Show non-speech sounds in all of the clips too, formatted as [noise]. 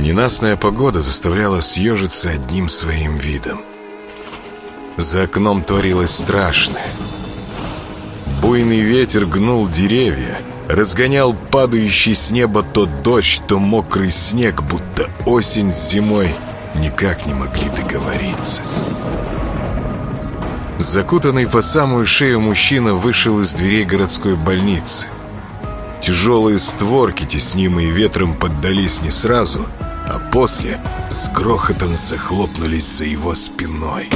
Ненастная погода заставляла съежиться одним своим видом. За окном творилось страшное. Буйный ветер гнул деревья, разгонял падающий с неба то дождь, то мокрый снег, будто осень с зимой никак не могли договориться. Закутанный по самую шею мужчина вышел из дверей городской больницы. Тяжелые створки, теснимые ветром, поддались не сразу, а после с грохотом захлопнулись за его спиной.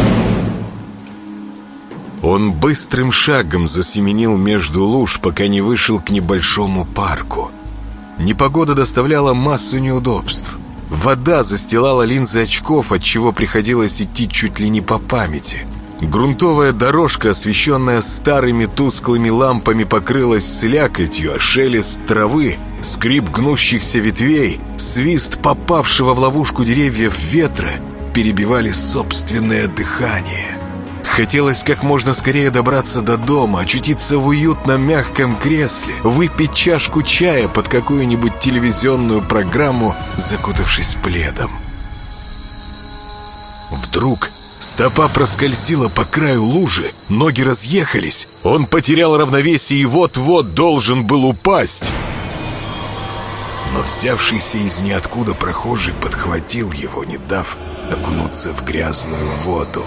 Он быстрым шагом засеменил между луж, пока не вышел к небольшому парку. Непогода доставляла массу неудобств. Вода застилала линзы очков, от чего приходилось идти чуть ли не по памяти. Грунтовая дорожка, освещенная старыми тусклыми лампами, покрылась слякотью, а шелест травы, скрип гнущихся ветвей, свист попавшего в ловушку деревьев ветра перебивали собственное дыхание. Хотелось как можно скорее добраться до дома, очутиться в уютном мягком кресле, выпить чашку чая под какую-нибудь телевизионную программу, закутавшись пледом. Вдруг стопа проскользила по краю лужи, ноги разъехались, он потерял равновесие и вот-вот должен был упасть. Но взявшийся из ниоткуда прохожий подхватил его, не дав окунуться в грязную воду.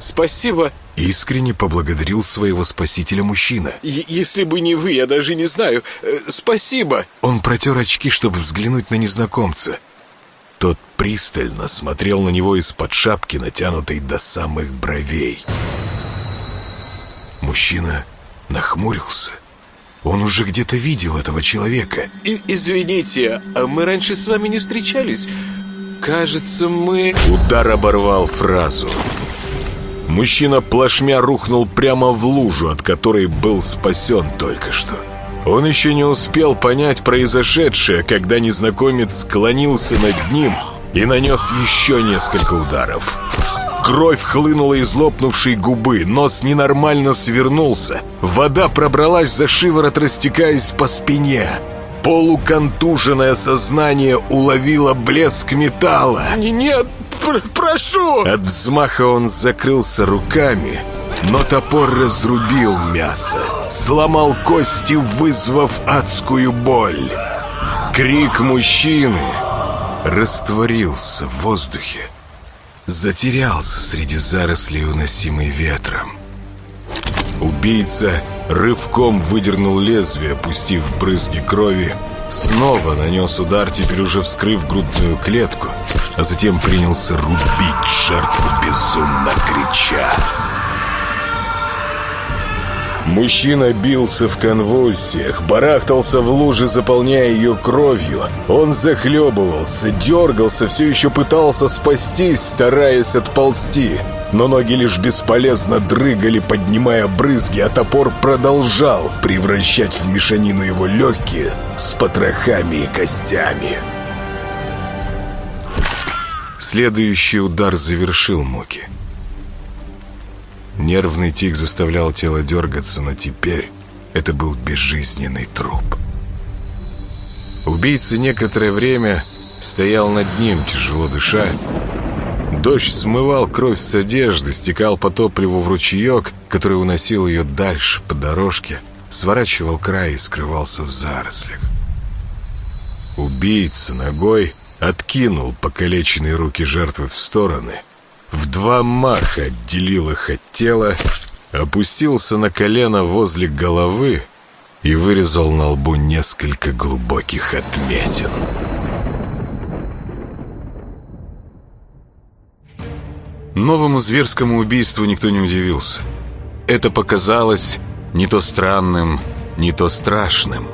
Спасибо. Искренне поблагодарил своего спасителя мужчина. Е- если бы не вы, я даже не знаю. Э, спасибо. Он протер очки, чтобы взглянуть на незнакомца. Тот пристально смотрел на него из-под шапки, натянутой до самых бровей. Мужчина нахмурился. Он уже где-то видел этого человека. И- извините, а мы раньше с вами не встречались. Кажется, мы... Удар оборвал фразу. Мужчина плашмя рухнул прямо в лужу, от которой был спасен только что. Он еще не успел понять произошедшее, когда незнакомец склонился над ним и нанес еще несколько ударов. Кровь хлынула из лопнувшей губы, нос ненормально свернулся. Вода пробралась за шиворот, растекаясь по спине. Полуконтуженное сознание уловило блеск металла. Нет, пр прошу! От взмаха он закрылся руками, но топор разрубил мясо, сломал кости, вызвав адскую боль. Крик мужчины растворился в воздухе, затерялся среди зарослей, уносимой ветром. Убийца рывком выдернул лезвие, пустив брызги крови, снова нанес удар, теперь уже вскрыв грудную клетку, а затем принялся рубить жертву безумно крича. Мужчина бился в конвульсиях, барахтался в луже, заполняя ее кровью. Он захлебывался, дергался, все еще пытался спастись, стараясь отползти. Но ноги лишь бесполезно дрыгали, поднимая брызги, а топор продолжал превращать в мешанину его легкие с потрохами и костями. Следующий удар завершил муки. Нервный тик заставлял тело дергаться, но теперь это был безжизненный труп. Убийца некоторое время стоял над ним, тяжело дыша. Дождь смывал кровь с одежды, стекал по топливу в ручеек, который уносил ее дальше по дорожке, сворачивал край и скрывался в зарослях. Убийца ногой откинул покалеченные руки жертвы в стороны, в два маха отделил их от тела, опустился на колено возле головы и вырезал на лбу несколько глубоких отметин. Новому зверскому убийству никто не удивился. Это показалось не то странным, не то страшным.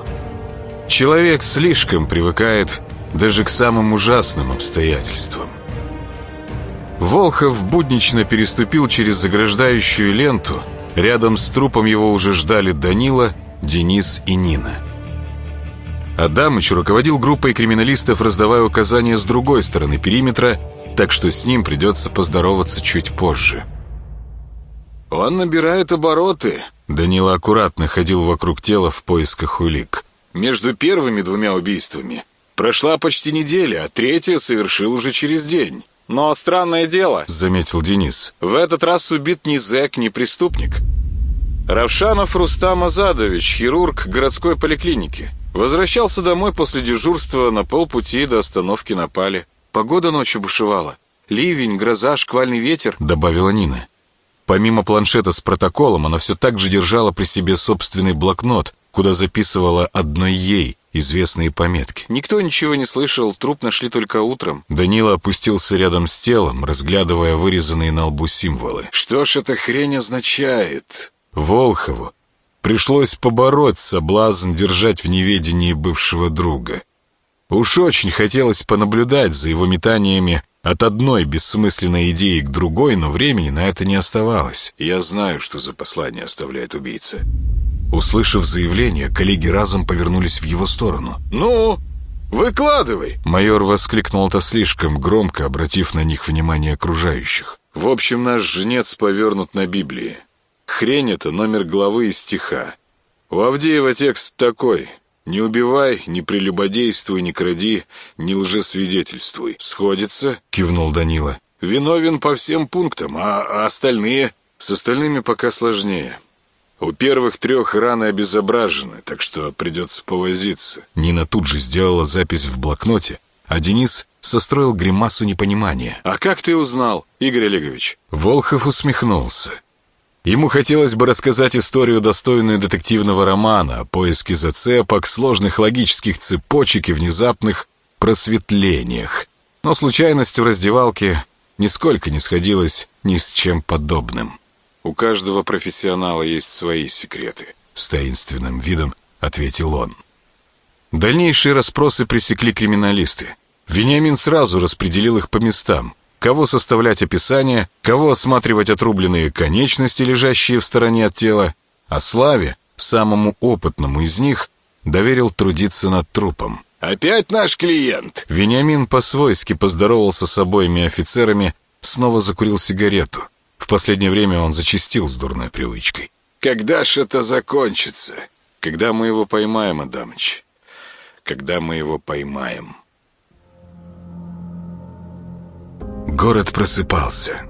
Человек слишком привыкает даже к самым ужасным обстоятельствам. Волхов буднично переступил через заграждающую ленту. Рядом с трупом его уже ждали Данила, Денис и Нина. Адамыч руководил группой криминалистов, раздавая указания с другой стороны периметра, так что с ним придется поздороваться чуть позже. Он набирает обороты. Данила аккуратно ходил вокруг тела в поисках улик. Между первыми двумя убийствами Прошла почти неделя, а третье совершил уже через день. Но странное дело, заметил Денис. В этот раз убит ни зэк, ни преступник. Равшанов Рустам Азадович, хирург городской поликлиники. Возвращался домой после дежурства на полпути до остановки напали. Погода ночью бушевала. Ливень, гроза, шквальный ветер, добавила Нина. Помимо планшета с протоколом, она все так же держала при себе собственный блокнот, куда записывала одной ей известные пометки. Никто ничего не слышал, труп нашли только утром. Данила опустился рядом с телом, разглядывая вырезанные на лбу символы. Что ж эта хрень означает? Волхову пришлось побороть соблазн держать в неведении бывшего друга. Уж очень хотелось понаблюдать за его метаниями от одной бессмысленной идеи к другой, но времени на это не оставалось. Я знаю, что за послание оставляет убийца. Услышав заявление, коллеги разом повернулись в его сторону. «Ну, выкладывай!» Майор воскликнул это слишком громко, обратив на них внимание окружающих. «В общем, наш жнец повернут на Библии. Хрень это номер главы и стиха. У Авдеева текст такой. «Не убивай, не прелюбодействуй, не кради, не лжесвидетельствуй». «Сходится?» — кивнул Данила. «Виновен по всем пунктам, а, а остальные...» «С остальными пока сложнее. У первых трех раны обезображены, так что придется повозиться». Нина тут же сделала запись в блокноте, а Денис состроил гримасу непонимания. «А как ты узнал, Игорь Олегович?» Волхов усмехнулся. Ему хотелось бы рассказать историю, достойную детективного романа, о поиске зацепок, сложных логических цепочек и внезапных просветлениях. Но случайность в раздевалке нисколько не сходилась ни с чем подобным. «У каждого профессионала есть свои секреты», — с таинственным видом ответил он. Дальнейшие расспросы пресекли криминалисты. Вениамин сразу распределил их по местам — кого составлять описание, кого осматривать отрубленные конечности, лежащие в стороне от тела, а Славе, самому опытному из них, доверил трудиться над трупом. «Опять наш клиент!» Вениамин по-свойски поздоровался с обоими офицерами, снова закурил сигарету. В последнее время он зачастил с дурной привычкой. «Когда ж это закончится? Когда мы его поймаем, Адамыч? Когда мы его поймаем?» Город просыпался.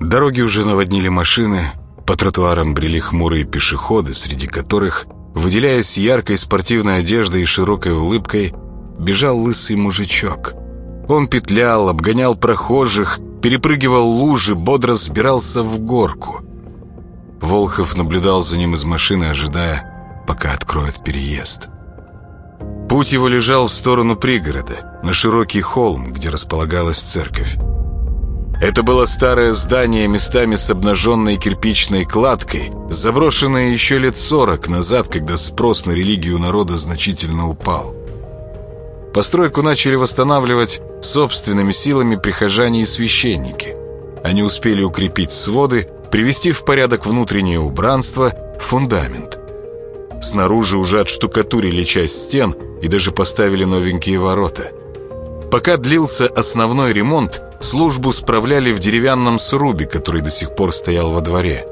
Дороги уже наводнили машины, по тротуарам брели хмурые пешеходы, среди которых, выделяясь яркой спортивной одеждой и широкой улыбкой, бежал лысый мужичок. Он петлял, обгонял прохожих, перепрыгивал лужи, бодро взбирался в горку. Волхов наблюдал за ним из машины, ожидая, пока откроют переезд. Путь его лежал в сторону пригорода, на широкий холм, где располагалась церковь. Это было старое здание, местами с обнаженной кирпичной кладкой, заброшенное еще лет сорок назад, когда спрос на религию народа значительно упал. Постройку начали восстанавливать собственными силами прихожане и священники. Они успели укрепить своды, привести в порядок внутреннее убранство, фундамент. Снаружи уже отштукатурили часть стен и даже поставили новенькие ворота. Пока длился основной ремонт, службу справляли в деревянном срубе, который до сих пор стоял во дворе.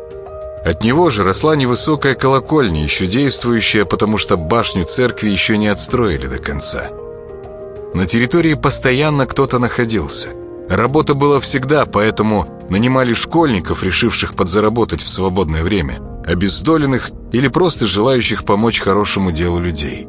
От него же росла невысокая колокольня, еще действующая, потому что башню церкви еще не отстроили до конца. На территории постоянно кто-то находился. Работа была всегда, поэтому нанимали школьников, решивших подзаработать в свободное время, обездоленных или просто желающих помочь хорошему делу людей.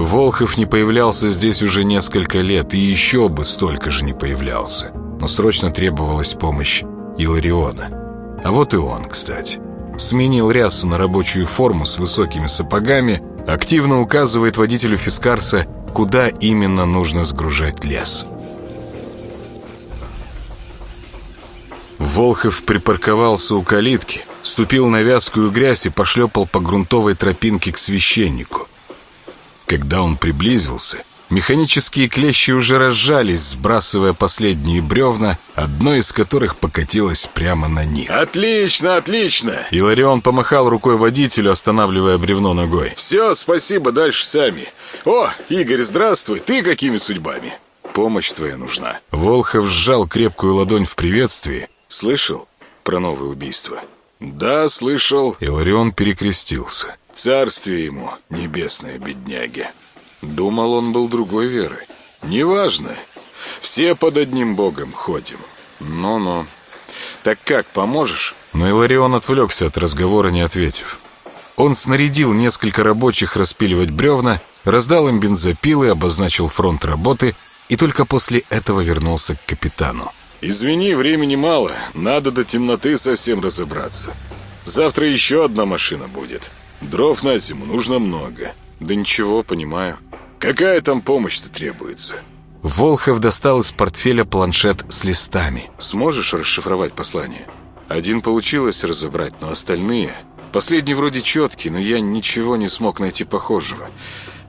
Волхов не появлялся здесь уже несколько лет, и еще бы столько же не появлялся. Но срочно требовалась помощь Илариона. А вот и он, кстати. Сменил рясу на рабочую форму с высокими сапогами, активно указывает водителю Фискарса, куда именно нужно сгружать лес. Волхов припарковался у калитки, ступил на вязкую грязь и пошлепал по грунтовой тропинке к священнику. Когда он приблизился, механические клещи уже разжались, сбрасывая последние бревна, одно из которых покатилось прямо на них. «Отлично, отлично!» Иларион помахал рукой водителю, останавливая бревно ногой. «Все, спасибо, дальше сами. О, Игорь, здравствуй, ты какими судьбами?» «Помощь твоя нужна». Волхов сжал крепкую ладонь в приветствии. «Слышал про новое убийство?» «Да, слышал». Иларион перекрестился. Царствие ему, небесное бедняги. Думал, он был другой веры. Неважно. Все под одним богом ходим. Ну-ну. Так как, поможешь? Но Иларион отвлекся от разговора, не ответив. Он снарядил несколько рабочих распиливать бревна, раздал им бензопилы, обозначил фронт работы и только после этого вернулся к капитану. «Извини, времени мало. Надо до темноты совсем разобраться. Завтра еще одна машина будет. Дров на зиму нужно много». «Да ничего, понимаю». «Какая там помощь-то требуется?» Волхов достал из портфеля планшет с листами. «Сможешь расшифровать послание?» «Один получилось разобрать, но остальные...» «Последний вроде четкий, но я ничего не смог найти похожего.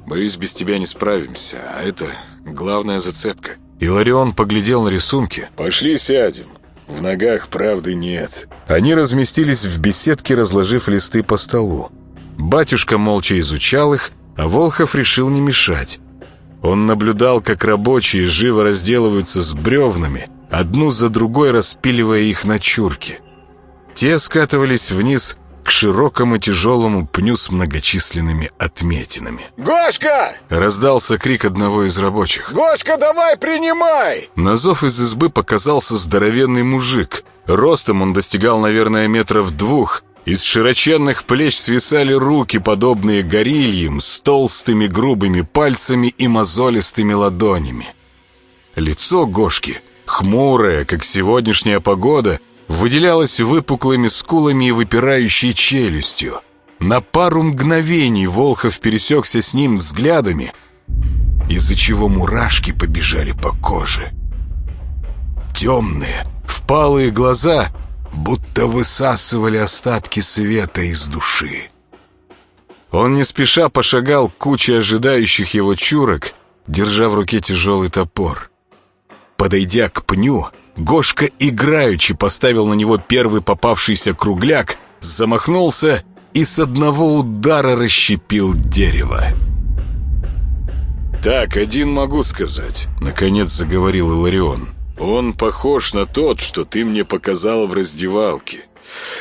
Боюсь, без тебя не справимся, а это главная зацепка». Иларион поглядел на рисунки. «Пошли сядем. В ногах правды нет». Они разместились в беседке, разложив листы по столу. Батюшка молча изучал их, а Волхов решил не мешать. Он наблюдал, как рабочие живо разделываются с бревнами, одну за другой распиливая их на чурки. Те скатывались вниз к широкому тяжелому пню с многочисленными отметинами. «Гошка!» — раздался крик одного из рабочих. «Гошка, давай принимай!» На зов из избы показался здоровенный мужик. Ростом он достигал, наверное, метров двух, из широченных плеч свисали руки, подобные горильям, с толстыми грубыми пальцами и мозолистыми ладонями. Лицо Гошки, хмурое, как сегодняшняя погода, выделялось выпуклыми скулами и выпирающей челюстью. На пару мгновений Волхов пересекся с ним взглядами, из-за чего мурашки побежали по коже. Темные, впалые глаза — будто высасывали остатки света из души. Он не спеша пошагал к куче ожидающих его чурок, держа в руке тяжелый топор. Подойдя к пню, Гошка играючи поставил на него первый попавшийся кругляк, замахнулся и с одного удара расщепил дерево. «Так, один могу сказать», — наконец заговорил Иларион. Он похож на тот, что ты мне показал в раздевалке.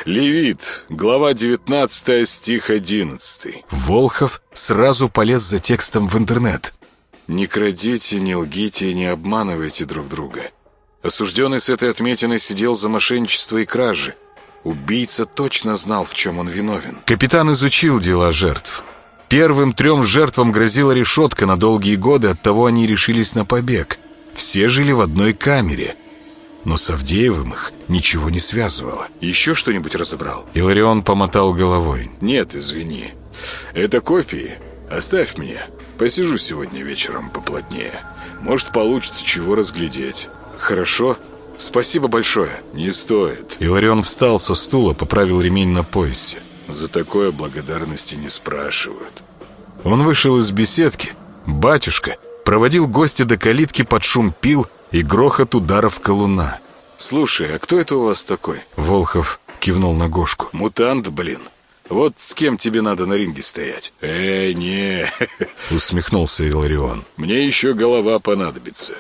Левит, глава 19, стих 11. Волхов сразу полез за текстом в интернет. «Не крадите, не лгите и не обманывайте друг друга». Осужденный с этой отметиной сидел за мошенничество и кражи. Убийца точно знал, в чем он виновен. Капитан изучил дела жертв. Первым трем жертвам грозила решетка на долгие годы, оттого они решились на побег – все жили в одной камере. Но с Авдеевым их ничего не связывало. Еще что-нибудь разобрал? Иларион помотал головой. Нет, извини. Это копии. Оставь мне. Посижу сегодня вечером поплотнее. Может, получится чего разглядеть. Хорошо? Спасибо большое. Не стоит. Иларион встал со стула, поправил ремень на поясе. За такое благодарности не спрашивают. Он вышел из беседки. Батюшка проводил гостя до калитки под шум пил и грохот ударов колуна. «Слушай, а кто это у вас такой?» Волхов кивнул на Гошку. «Мутант, блин. Вот с кем тебе надо на ринге стоять?» «Эй, не!» [laughs] Усмехнулся Иларион. «Мне еще голова понадобится.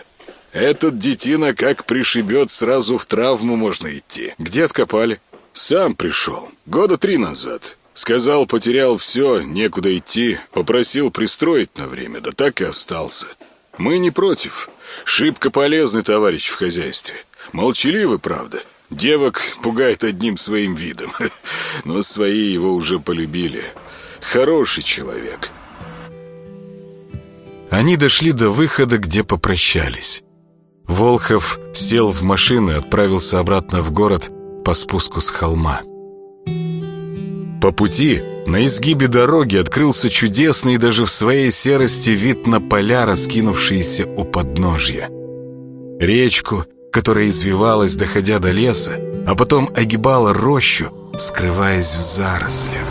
Этот детина как пришибет, сразу в травму можно идти. Где откопали?» «Сам пришел. Года три назад. Сказал, потерял все, некуда идти, попросил пристроить на время, да так и остался. Мы не против. Шибко полезный товарищ в хозяйстве. Молчаливый, правда. Девок пугает одним своим видом. [laughs] Но свои его уже полюбили. Хороший человек. Они дошли до выхода, где попрощались. Волхов сел в машину и отправился обратно в город по спуску с холма. По пути на изгибе дороги открылся чудесный даже в своей серости вид на поля, раскинувшиеся у подножья. Речку, которая извивалась, доходя до леса, а потом огибала рощу, скрываясь в зарослях.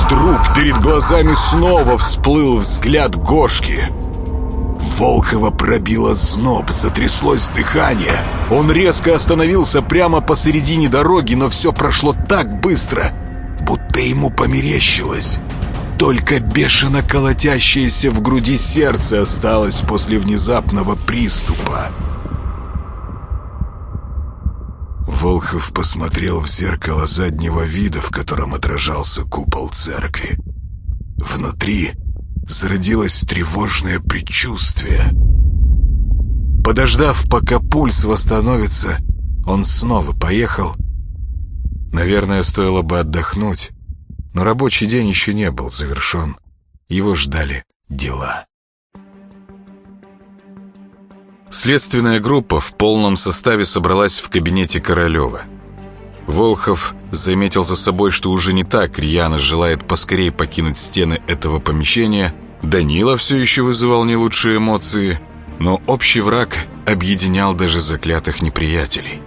Вдруг перед глазами снова всплыл взгляд Гошки. Волхова пробило зноб, затряслось дыхание. Он резко остановился прямо посередине дороги, но все прошло так быстро, будто ему померещилось. Только бешено колотящееся в груди сердце осталось после внезапного приступа. Волхов посмотрел в зеркало заднего вида, в котором отражался купол церкви. Внутри зародилось тревожное предчувствие. Подождав, пока пульс восстановится, он снова поехал. Наверное, стоило бы отдохнуть, но рабочий день еще не был завершен. Его ждали дела. Следственная группа в полном составе собралась в кабинете Королева. Волхов заметил за собой, что уже не так рьяно желает поскорее покинуть стены этого помещения. Данила все еще вызывал не лучшие эмоции, но общий враг объединял даже заклятых неприятелей.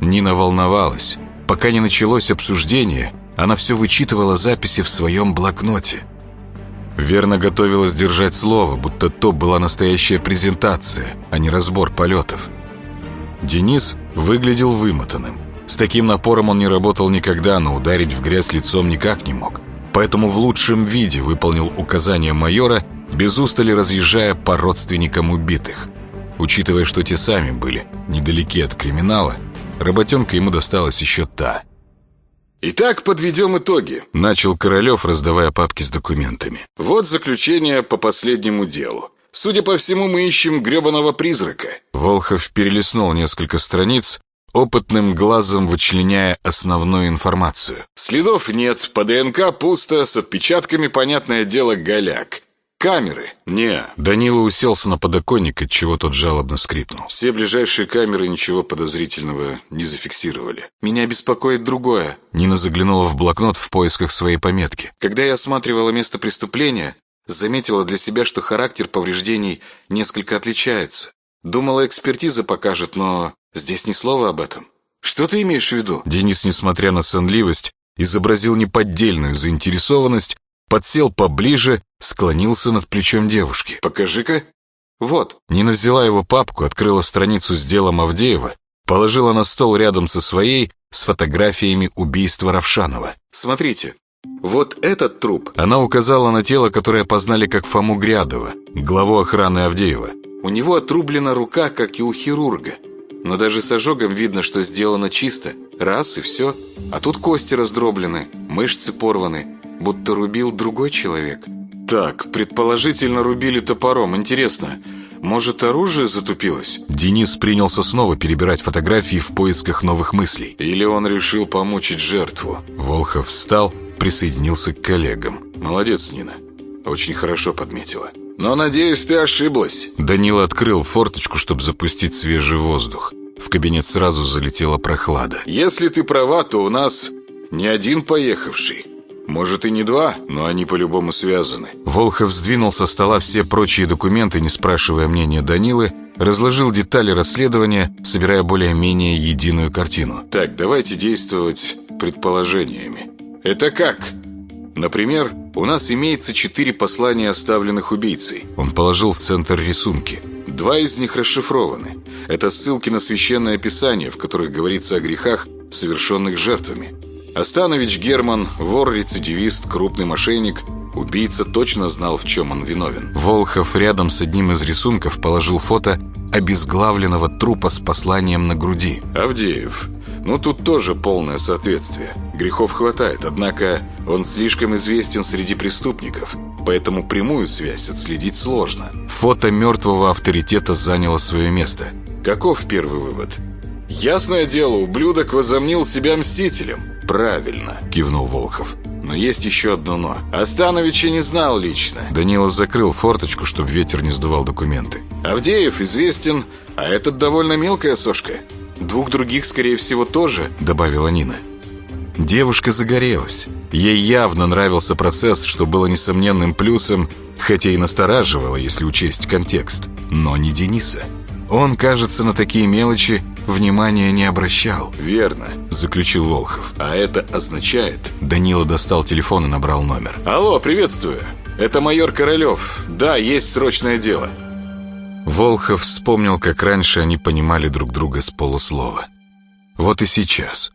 Нина волновалась. Пока не началось обсуждение, она все вычитывала записи в своем блокноте. Верно готовилась держать слово, будто то была настоящая презентация, а не разбор полетов. Денис выглядел вымотанным. С таким напором он не работал никогда, но ударить в грязь лицом никак не мог. Поэтому в лучшем виде выполнил указания майора, без устали разъезжая по родственникам убитых. Учитывая, что те сами были недалеки от криминала, работенка ему досталась еще та – Итак, подведем итоги. Начал Королев, раздавая папки с документами. Вот заключение по последнему делу. Судя по всему, мы ищем гребаного призрака. Волхов перелистнул несколько страниц, опытным глазом вычленяя основную информацию. Следов нет, по ДНК пусто, с отпечатками, понятное дело, голяк. Камеры? Не. Данила уселся на подоконник, от чего тот жалобно скрипнул. Все ближайшие камеры ничего подозрительного не зафиксировали. Меня беспокоит другое. Нина заглянула в блокнот в поисках своей пометки. Когда я осматривала место преступления, заметила для себя, что характер повреждений несколько отличается. Думала, экспертиза покажет, но здесь ни слова об этом. Что ты имеешь в виду? Денис, несмотря на сонливость, изобразил неподдельную заинтересованность подсел поближе, склонился над плечом девушки. «Покажи-ка». «Вот». Нина взяла его папку, открыла страницу с делом Авдеева, положила на стол рядом со своей с фотографиями убийства Равшанова. «Смотрите, вот этот труп». Она указала на тело, которое познали как Фому Грядова, главу охраны Авдеева. «У него отрублена рука, как и у хирурга. Но даже с ожогом видно, что сделано чисто. Раз и все. А тут кости раздроблены, мышцы порваны будто рубил другой человек. Так, предположительно рубили топором. Интересно, может, оружие затупилось? Денис принялся снова перебирать фотографии в поисках новых мыслей. Или он решил помучить жертву? Волхов встал, присоединился к коллегам. Молодец, Нина. Очень хорошо подметила. Но, надеюсь, ты ошиблась. Данила открыл форточку, чтобы запустить свежий воздух. В кабинет сразу залетела прохлада. Если ты права, то у нас не один поехавший. Может и не два, но они по-любому связаны. Волхов сдвинул со стола все прочие документы, не спрашивая мнения Данилы, разложил детали расследования, собирая более-менее единую картину. Так, давайте действовать предположениями. Это как? Например, у нас имеется четыре послания, оставленных убийцей. Он положил в центр рисунки. Два из них расшифрованы. Это ссылки на священное писание, в которых говорится о грехах, совершенных жертвами. Останович Герман, вор-рецидивист, крупный мошенник, убийца точно знал, в чем он виновен. Волхов рядом с одним из рисунков положил фото обезглавленного трупа с посланием на груди. Авдеев. Ну, тут тоже полное соответствие. Грехов хватает, однако он слишком известен среди преступников, поэтому прямую связь отследить сложно. Фото мертвого авторитета заняло свое место. Каков первый вывод? Ясное дело, ублюдок возомнил себя мстителем. «Правильно», — кивнул Волхов. «Но есть еще одно «но». Остановича не знал лично». Данила закрыл форточку, чтобы ветер не сдувал документы. «Авдеев известен, а этот довольно мелкая сошка. Двух других, скорее всего, тоже», — добавила Нина. Девушка загорелась. Ей явно нравился процесс, что было несомненным плюсом, хотя и настораживало, если учесть контекст. Но не Дениса. Он, кажется, на такие мелочи внимания не обращал. «Верно», — заключил Волхов. «А это означает...» Данила достал телефон и набрал номер. «Алло, приветствую. Это майор Королев. Да, есть срочное дело». Волхов вспомнил, как раньше они понимали друг друга с полуслова. Вот и сейчас.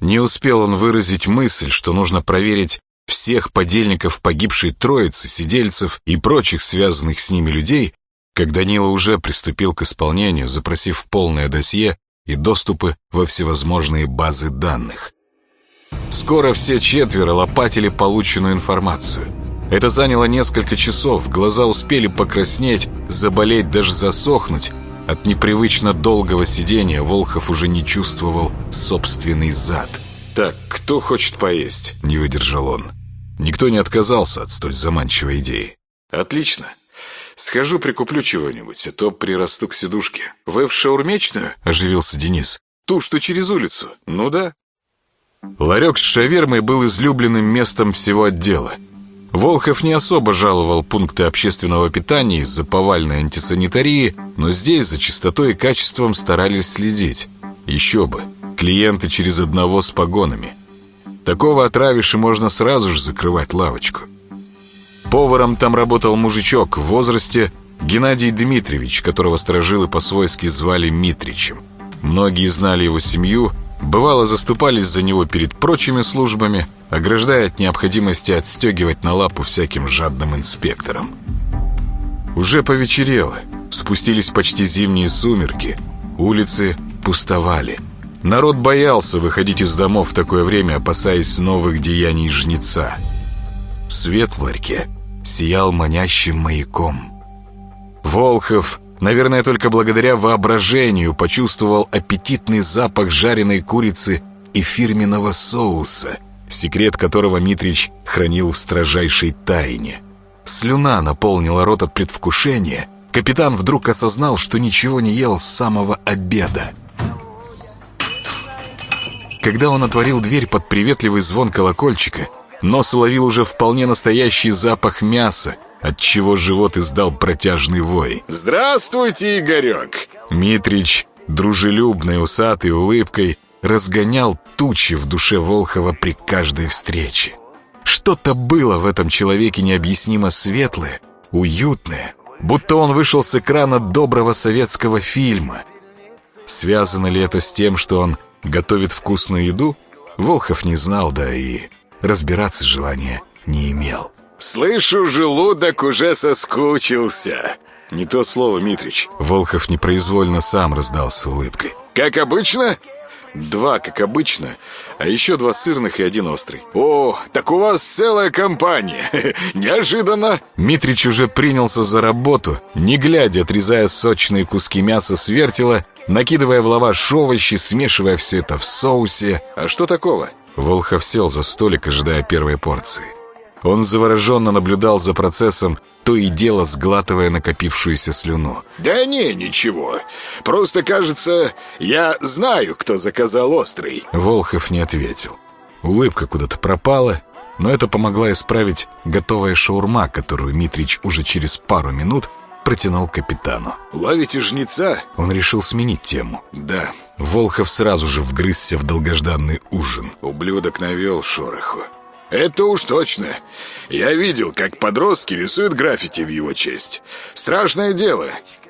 Не успел он выразить мысль, что нужно проверить всех подельников погибшей троицы, сидельцев и прочих связанных с ними людей, как Данила уже приступил к исполнению, запросив полное досье и доступы во всевозможные базы данных. Скоро все четверо лопатили полученную информацию. Это заняло несколько часов, глаза успели покраснеть, заболеть, даже засохнуть. От непривычно долгого сидения Волхов уже не чувствовал собственный зад. «Так, кто хочет поесть?» — не выдержал он. Никто не отказался от столь заманчивой идеи. «Отлично. Схожу прикуплю чего-нибудь, а то прирасту к сидушке. Вы в шаурмечную?» — оживился Денис. «Ту, что через улицу? Ну да». Ларек с шавермой был излюбленным местом всего отдела. Волхов не особо жаловал пункты общественного питания из-за повальной антисанитарии, но здесь за чистотой и качеством старались следить. Еще бы, клиенты через одного с погонами. Такого отравишь и можно сразу же закрывать лавочку. Поваром там работал мужичок в возрасте Геннадий Дмитриевич, которого сторожилы по-свойски звали Митричем. Многие знали его семью, бывало заступались за него перед прочими службами, ограждая от необходимости отстегивать на лапу всяким жадным инспекторам. Уже повечерело, спустились почти зимние сумерки, улицы пустовали. Народ боялся выходить из домов в такое время, опасаясь новых деяний жнеца. Свет в ларьке сиял манящим маяком. Волхов, наверное, только благодаря воображению почувствовал аппетитный запах жареной курицы и фирменного соуса, секрет которого Митрич хранил в строжайшей тайне. Слюна наполнила рот от предвкушения. Капитан вдруг осознал, что ничего не ел с самого обеда. Когда он отворил дверь под приветливый звон колокольчика, нос уловил уже вполне настоящий запах мяса, отчего живот издал протяжный вой. «Здравствуйте, Игорек!» Митрич, дружелюбной усатой улыбкой, разгонял тучи в душе Волхова при каждой встрече. Что-то было в этом человеке необъяснимо светлое, уютное, будто он вышел с экрана доброго советского фильма. Связано ли это с тем, что он готовит вкусную еду? Волхов не знал, да и разбираться желания не имел. «Слышу, желудок уже соскучился!» «Не то слово, Митрич!» Волхов непроизвольно сам раздался улыбкой. «Как обычно?» Два, как обычно, а еще два сырных и один острый. О, так у вас целая компания. [laughs] Неожиданно. Митрич уже принялся за работу, не глядя, отрезая сочные куски мяса с вертела, накидывая в лаваш овощи, смешивая все это в соусе. А что такого? Волхов сел за столик, ожидая первой порции. Он завороженно наблюдал за процессом, то и дело сглатывая накопившуюся слюну. «Да не, ничего. Просто, кажется, я знаю, кто заказал острый». Волхов не ответил. Улыбка куда-то пропала, но это помогла исправить готовая шаурма, которую Митрич уже через пару минут протянул капитану. «Ловите жнеца?» Он решил сменить тему. «Да». Волхов сразу же вгрызся в долгожданный ужин. Ублюдок навел шороху. «Это уж точно. Я видел, как подростки рисуют граффити в его честь. Страшное дело.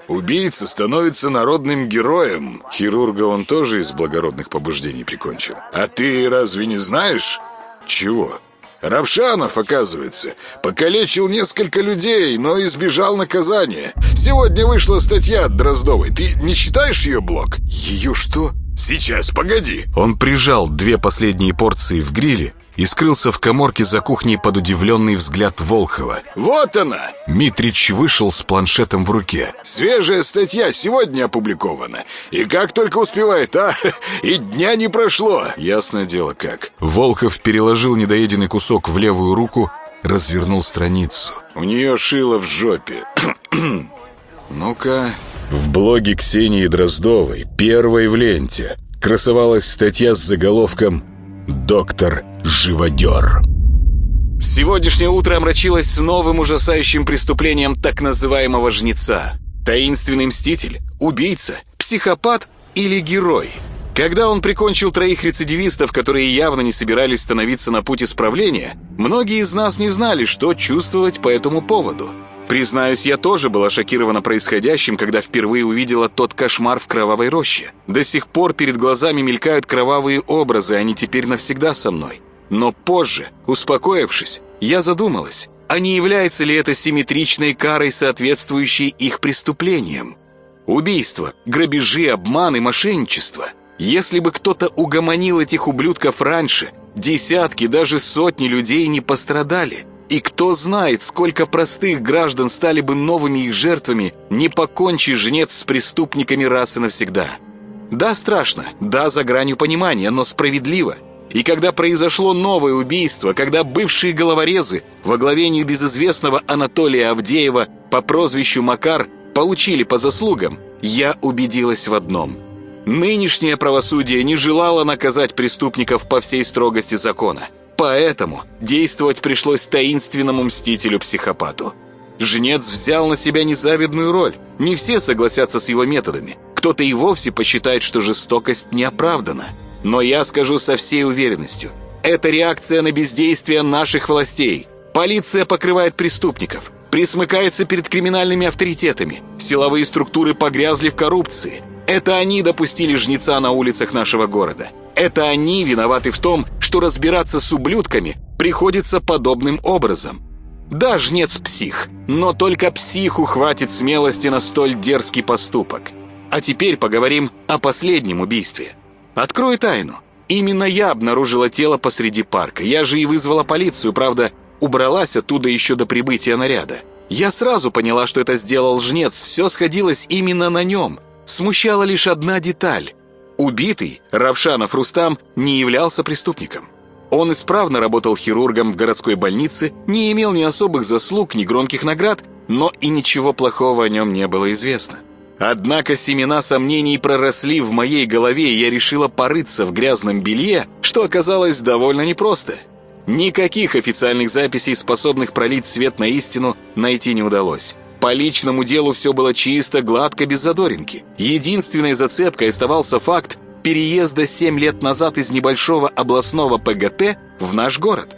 Убийца становится народным героем. Хирурга он тоже из благородных побуждений прикончил. А ты разве не знаешь? Чего?» Равшанов, оказывается, покалечил несколько людей, но избежал наказания. Сегодня вышла статья от Дроздовой. Ты не читаешь ее блог? Ее что? Сейчас, погоди. Он прижал две последние порции в гриле и скрылся в коморке за кухней под удивленный взгляд Волхова. «Вот она!» Митрич вышел с планшетом в руке. «Свежая статья сегодня опубликована. И как только успевает, а? [laughs] И дня не прошло!» «Ясное дело, как». Волхов переложил недоеденный кусок в левую руку, развернул страницу. «У нее шило в жопе. [clears throat] Ну-ка...» В блоге Ксении Дроздовой, первой в ленте, красовалась статья с заголовком «Доктор Живодер». Сегодняшнее утро омрачилось новым ужасающим преступлением так называемого жнеца. Таинственный мститель, убийца, психопат или герой? Когда он прикончил троих рецидивистов, которые явно не собирались становиться на путь исправления, многие из нас не знали, что чувствовать по этому поводу. Признаюсь, я тоже была шокирована происходящим, когда впервые увидела тот кошмар в кровавой роще. До сих пор перед глазами мелькают кровавые образы, они теперь навсегда со мной. Но позже, успокоившись, я задумалась, а не является ли это симметричной карой, соответствующей их преступлениям? Убийство, грабежи, обман и мошенничество. Если бы кто-то угомонил этих ублюдков раньше, десятки, даже сотни людей не пострадали – И кто знает, сколько простых граждан стали бы новыми их жертвами, не покончи жнец с преступниками раз и навсегда. Да, страшно, да, за гранью понимания, но справедливо. И когда произошло новое убийство, когда бывшие головорезы во главе небезызвестного Анатолия Авдеева по прозвищу Макар получили по заслугам, я убедилась в одном. Нынешнее правосудие не желало наказать преступников по всей строгости закона. Поэтому действовать пришлось таинственному мстителю-психопату. Жнец взял на себя незавидную роль. Не все согласятся с его методами. Кто-то и вовсе посчитает, что жестокость не оправдана. Но я скажу со всей уверенностью. Это реакция на бездействие наших властей. Полиция покрывает преступников, присмыкается перед криминальными авторитетами. Силовые структуры погрязли в коррупции. Это они допустили жнеца на улицах нашего города. Это они виноваты в том, что разбираться с ублюдками приходится подобным образом. Да, жнец псих, но только психу хватит смелости на столь дерзкий поступок. А теперь поговорим о последнем убийстве. Открою тайну. Именно я обнаружила тело посреди парка. Я же и вызвала полицию, правда, убралась оттуда еще до прибытия наряда. Я сразу поняла, что это сделал жнец, все сходилось именно на нем. Смущала лишь одна деталь. Убитый, Равшанов Рустам, не являлся преступником. Он исправно работал хирургом в городской больнице, не имел ни особых заслуг, ни громких наград, но и ничего плохого о нем не было известно. Однако семена сомнений проросли в моей голове, и я решила порыться в грязном белье, что оказалось довольно непросто. Никаких официальных записей, способных пролить свет на истину, найти не удалось. По личному делу все было чисто, гладко, без задоринки. Единственной зацепкой оставался факт переезда 7 лет назад из небольшого областного ПГТ в наш город.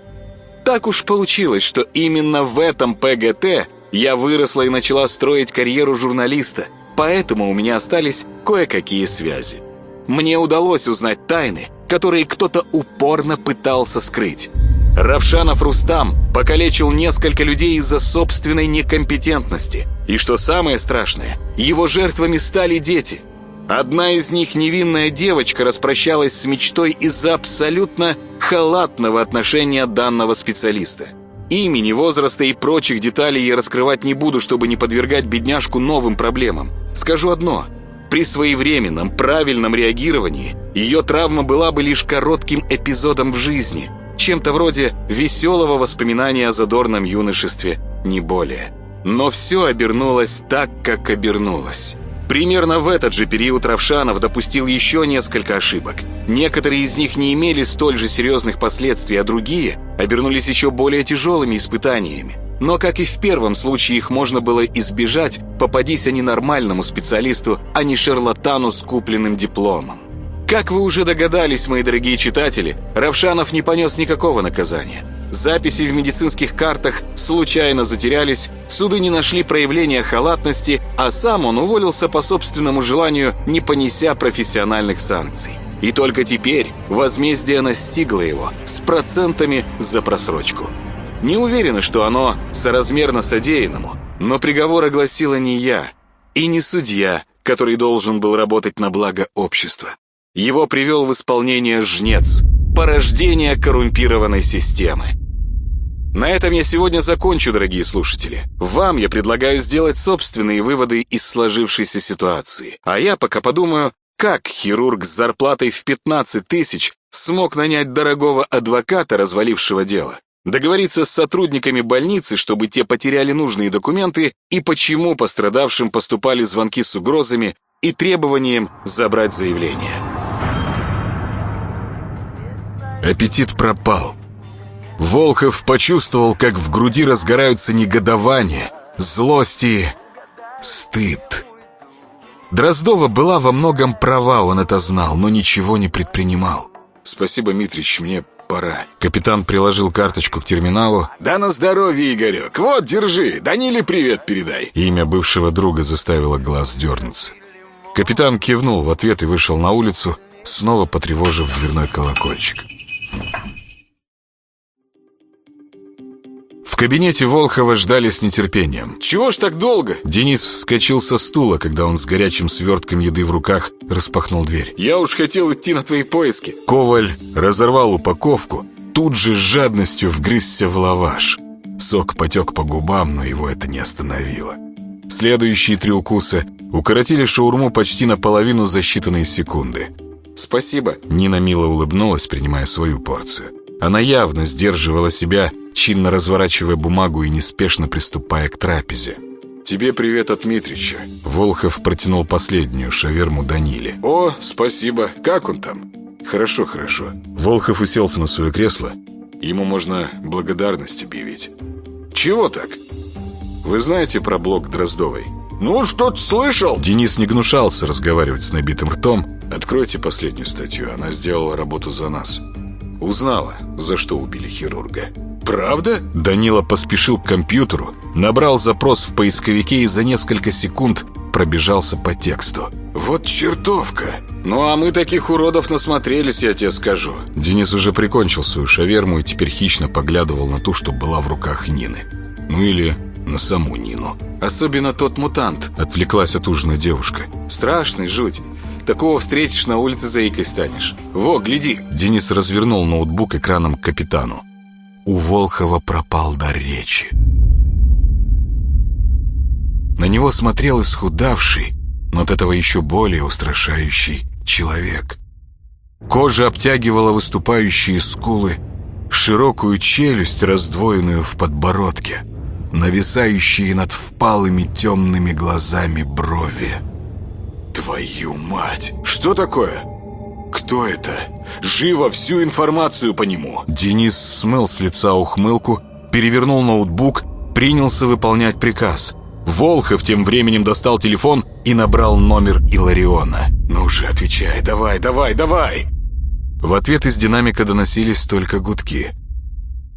Так уж получилось, что именно в этом ПГТ я выросла и начала строить карьеру журналиста, поэтому у меня остались кое-какие связи. Мне удалось узнать тайны, которые кто-то упорно пытался скрыть. Равшанов Рустам покалечил несколько людей из-за собственной некомпетентности. И что самое страшное, его жертвами стали дети. Одна из них, невинная девочка, распрощалась с мечтой из-за абсолютно халатного отношения данного специалиста. Имени, возраста и прочих деталей я раскрывать не буду, чтобы не подвергать бедняжку новым проблемам. Скажу одно. При своевременном, правильном реагировании ее травма была бы лишь коротким эпизодом в жизни, чем-то вроде веселого воспоминания о задорном юношестве, не более. Но все обернулось так, как обернулось. Примерно в этот же период Равшанов допустил еще несколько ошибок. Некоторые из них не имели столь же серьезных последствий, а другие обернулись еще более тяжелыми испытаниями. Но, как и в первом случае, их можно было избежать, попадись они нормальному специалисту, а не шарлатану с купленным дипломом. Как вы уже догадались, мои дорогие читатели, Равшанов не понес никакого наказания. Записи в медицинских картах случайно затерялись, суды не нашли проявления халатности, а сам он уволился по собственному желанию, не понеся профессиональных санкций. И только теперь возмездие настигло его с процентами за просрочку. Не уверена, что оно соразмерно содеянному, но приговор огласила не я и не судья, который должен был работать на благо общества. Его привел в исполнение жнец, порождение коррумпированной системы. На этом я сегодня закончу, дорогие слушатели. Вам я предлагаю сделать собственные выводы из сложившейся ситуации. А я пока подумаю, как хирург с зарплатой в 15 тысяч смог нанять дорогого адвоката, развалившего дело, договориться с сотрудниками больницы, чтобы те потеряли нужные документы, и почему пострадавшим поступали звонки с угрозами и требованием забрать заявление. Аппетит пропал. Волхов почувствовал, как в груди разгораются негодование, злость и стыд. Дроздова была во многом права, он это знал, но ничего не предпринимал. «Спасибо, Митрич, мне пора». Капитан приложил карточку к терминалу. «Да на здоровье, Игорек! Вот, держи! Даниле привет передай!» Имя бывшего друга заставило глаз дернуться. Капитан кивнул в ответ и вышел на улицу, снова потревожив дверной колокольчик. В кабинете Волхова ждали с нетерпением. «Чего ж так долго?» Денис вскочил со стула, когда он с горячим свертком еды в руках распахнул дверь. «Я уж хотел идти на твои поиски». Коваль разорвал упаковку, тут же с жадностью вгрызся в лаваш. Сок потек по губам, но его это не остановило. Следующие три укуса укоротили шаурму почти наполовину за считанные секунды. «Спасибо». Нина мило улыбнулась, принимая свою порцию. Она явно сдерживала себя, чинно разворачивая бумагу и неспешно приступая к трапезе. «Тебе привет от Митрича». Волхов протянул последнюю шаверму Даниле. «О, спасибо. Как он там?» «Хорошо, хорошо». Волхов уселся на свое кресло. «Ему можно благодарность объявить». «Чего так? Вы знаете про блог Дроздовой?» «Ну, что-то слышал!» Денис не гнушался разговаривать с набитым ртом. «Откройте последнюю статью. Она сделала работу за нас. Узнала, за что убили хирурга». «Правда?» Данила поспешил к компьютеру, набрал запрос в поисковике и за несколько секунд пробежался по тексту. «Вот чертовка! Ну а мы таких уродов насмотрелись, я тебе скажу». Денис уже прикончил свою шаверму и теперь хищно поглядывал на ту, что была в руках Нины. Ну или на саму Нину. «Особенно тот мутант», — отвлеклась от ужина девушка. «Страшный, жуть. Такого встретишь, на улице заикой станешь. Во, гляди!» Денис развернул ноутбук экраном к капитану. У Волхова пропал дар речи. На него смотрел исхудавший, но от этого еще более устрашающий человек. Кожа обтягивала выступающие скулы, широкую челюсть, раздвоенную в подбородке, нависающие над впалыми темными глазами брови. «Твою мать! Что такое?» «Кто это? Живо всю информацию по нему!» Денис смыл с лица ухмылку, перевернул ноутбук, принялся выполнять приказ. Волхов тем временем достал телефон и набрал номер Илариона. «Ну же, отвечай, давай, давай, давай!» В ответ из динамика доносились только гудки.